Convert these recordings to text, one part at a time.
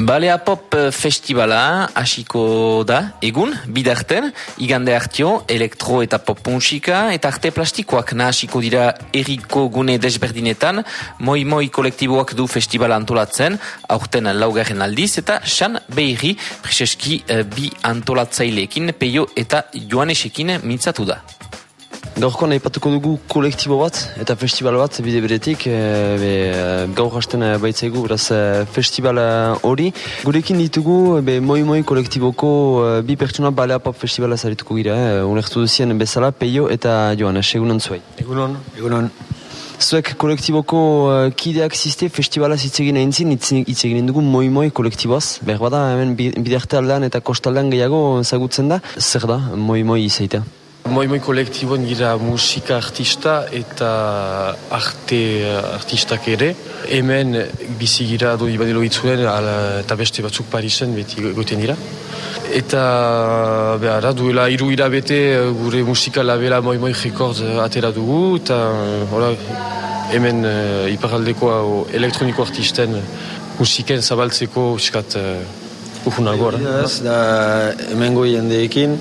Balea Pop Festivala hasiko da, egun, bidarten, igande hartio, elektro eta pop musika, eta arte plastikoak nahasiko dira eriko gune desberdinetan, moi-moi kolektiboak du festivala antolatzen, aurten laugarren aldiz, eta San Beiri, priseski eh, bi antolatzaileekin, peio eta joanesekin mintzatu da. Gaurko nahi patuko dugu kolektibo bat eta festival bat bide beretik e, be, e, gaur hasten e, baitzaigu beraz festival hori gurekin ditugu be, moi moi kolektiboko bi pertsona balea pop festivala zarituko gira e, unertu duzien bezala peio eta joan egunon zuai egunon egunon Zuek kolektiboko uh, kideak ziste festivala zitzegin aintzin, itzegin dugu moi moi kolektiboaz. Behar bada hemen biderte aldean eta kostaldean gehiago zagutzen da. Zer da moi moi izaitea? Moi moi kolektiboan gira musika artista eta arte artistak ere. Hemen bizi gira doi badelo itzuren eta beste batzuk Parisen beti goten dira. Eta behar, duela iru irabete gure musika labela moi moi record atera dugu eta hola, hemen uh, iparaldeko elektroniko artisten musiken zabaltzeko uskat uh, ufunago. Da, hemen goi jendeekin,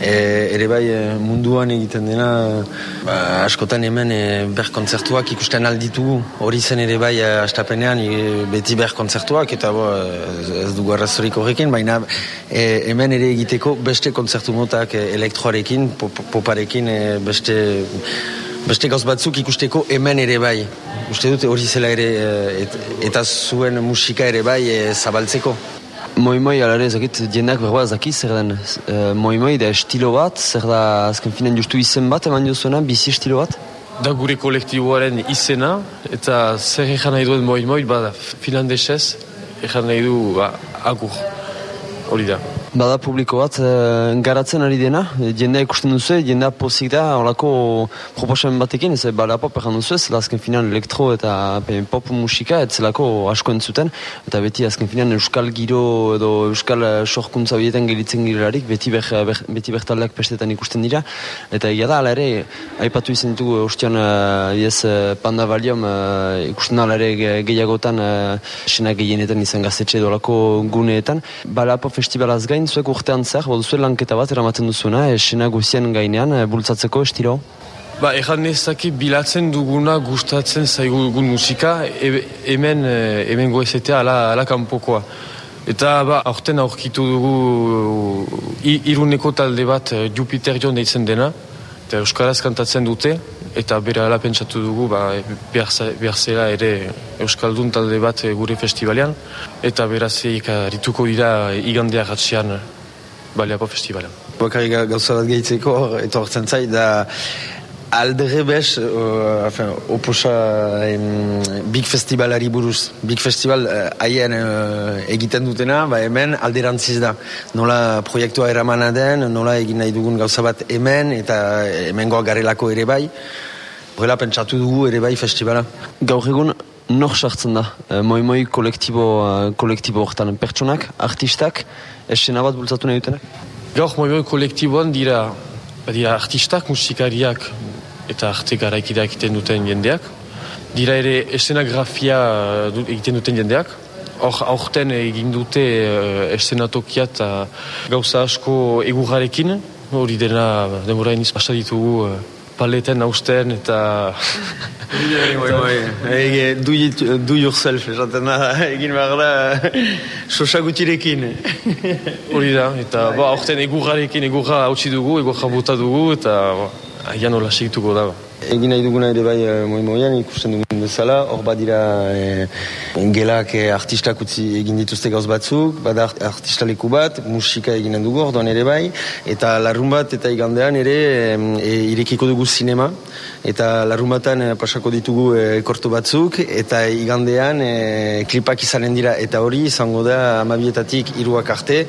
e, ere bai e, munduan egiten dena, ba, askotan hemen e, ber kontzertuak ikusten alditugu, hori zen ere bai e, astapenean e, beti ber kontzertuak, eta bo, ez dugu arrazorik horrekin, baina e, hemen ere egiteko beste kontzertu motak e, elektroarekin, poparekin, e, beste... Beste gauz batzuk ikusteko hemen ere bai. Uste dute hori zela ere eta zuen musika ere bai zabaltzeko. Moi moi alare ezakit diendak berba ezaki zer den uh, moi moi da estilo bat zer da azken finan justu izen bat eman jozuena bizi estilo bat? Da gure kolektiboaren izena eta zer egan nahi duen moi moi bada finlandesez egan nahi du ba, agur. Hori da Bada publiko bat, e, garatzen ari dena, jendea ikusten duzu, jendea pozik da, horako proposamen batekin, ez bala pop egan duzu, ez azken finan elektro eta pop musika, ez zelako asko entzuten, eta beti azken finan euskal giro edo euskal eh, sorkuntza bietan gelitzen girelarik, beti, ber, ber, beti bertaldeak pestetan ikusten dira, eta egia da, ala ere, aipatu izan ditugu ustean, uh, panda baliom, uh, ikusten ala gehiagotan, uh, senak gehienetan izan gazetxe dolako guneetan, bala pop festivalaz gain, gain zuek urtean zer, bo duzuek lanketa bat eramaten duzuna, esena guzien gainean, e, bultzatzeko estiro? Ba, erran ezaki bilatzen duguna gustatzen zaigu dugun musika, e, hemen, e, hemen goezetea ala, ala kanpokoa. Eta ba, aurten aurkitu dugu iruneko talde bat Jupiter John deitzen dena, eta Euskaraz kantatzen dute, eta bere ala pentsatu dugu ba, behar zela ere Euskaldun talde bat gure festivalean eta berazeik rituko dira igandeak atxean baleapo festivalean. Bakari gauza bat gehitzeko etortzen zait da aldere bez uh, oposa big festivalari buruz. Big festival uh, haien uh, egiten dutena, ba hemen alderantziz da. Nola proiektua eramana den, nola egin nahi dugun gauza bat hemen, eta hemengoa garelako ere bai. Horrela pentsatu dugu ere bai festivala. Gaur egun, nor sartzen da? E, moi moi kolektibo, uh, kolektibo horretan pertsonak, artistak, esena bat bultzatu nahi dutenak? Gaur moi moi kolektiboan dira, dira artistak, musikariak, eta arte garaikidea egiten duten jendeak. Dira ere eszenografia egiten duten jendeak. Hor, aurten egin dute uh, eszenatokia eta gauza asko egurrarekin. Hori dena, demora iniz pasa ditugu uh, paleten hausten eta... do yourself, esaten da, egin behar da, sosa gutirekin. Hori da, eta ba, aurten egurrarekin, egurra hautsi dugu, egurra bota dugu, eta Agian hola segituko da. Egin nahi duguna ere bai eh, moi moian ikusten dugun bezala, hor badira e, gelak e, artistak utzi egin dituzte gauz batzuk, bada artistaleku bat, musika eginen dugu orduan ere bai, eta larrun bat eta igandean ere e, irekiko dugu sinema, eta larrun batan pasako ditugu e, korto batzuk, eta igandean e, klipak izanen dira, eta hori izango da amabietatik iruak arte,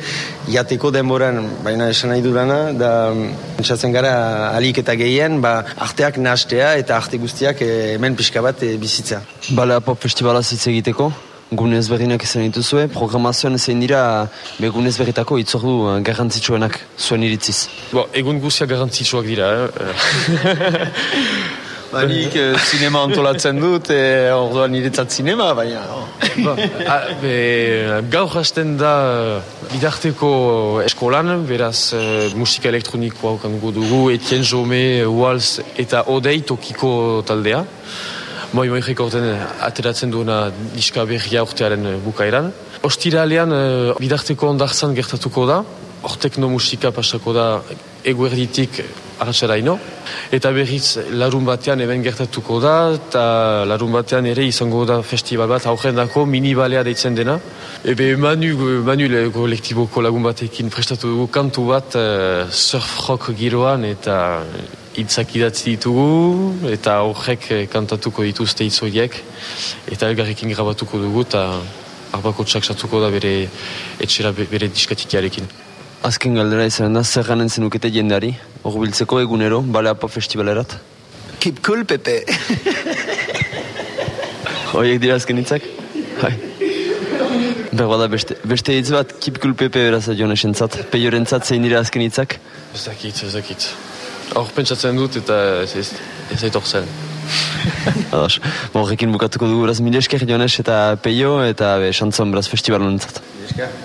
jateko denboran, baina esan nahi durana, da entzatzen gara alik eta gehien, ba, arteak nas ikastea eta arte guztiak hemen pixka bat e, bizitzea. Bale pop festivala zitze egiteko, gune ezberdinak izan dituzue, programazioan zein dira gune ezberritako itzordu uh, garrantzitsuenak zuen iritziz. Bo, egun guztia garrantzitsuak dira, eh? Ba, nik eh, zinema antolatzen dut, e, orduan niretzat zinema, baina... Oh. Ba, a, be, gaur hasten da bidarteko eskolan, beraz eh, musika elektronikoa okango dugu, Etienne Jome, Waltz eta Odei tokiko taldea. Moi moi rekorden ateratzen duena diska berria urtearen bukaeran. Ostiralean eh, bidarteko ondartzan gertatuko da, hor teknomusika pasako da eguerditik arratsaraino. Eta berriz larun batean hemen gertatuko da, eta larun batean ere izango da festival bat aurrendako mini balea deitzen dena. Ebe Manu, Manu le kolektiboko lagun batekin prestatu dugu kantu bat uh, surf rock giroan eta hitzak idatzi ditugu eta horrek eh, kantatuko dituzte hitz horiek eta elgarrekin grabatuko dugu eta arbako txak da bere etxera bere diskatikiarekin. Azken galdera izan da, zer ganen zenukete jendeari, hor biltzeko egunero, Baleapo Festivalerat? Keep cool, Pepe! Hoiek dira azken hitzak? Hai. Berbada beste, beste hitz bat, keep cool, Pepe, beraz joan esentzat. Peiorentzat zein dira azken hitzak? Ez dakit, ez dakit. Hor pentsatzen dut eta ez ez, ez aitor zen. Ados, horrekin bukatuko dugu beraz mile esker joanes eta peio eta be, xantzon beraz festivalon entzat.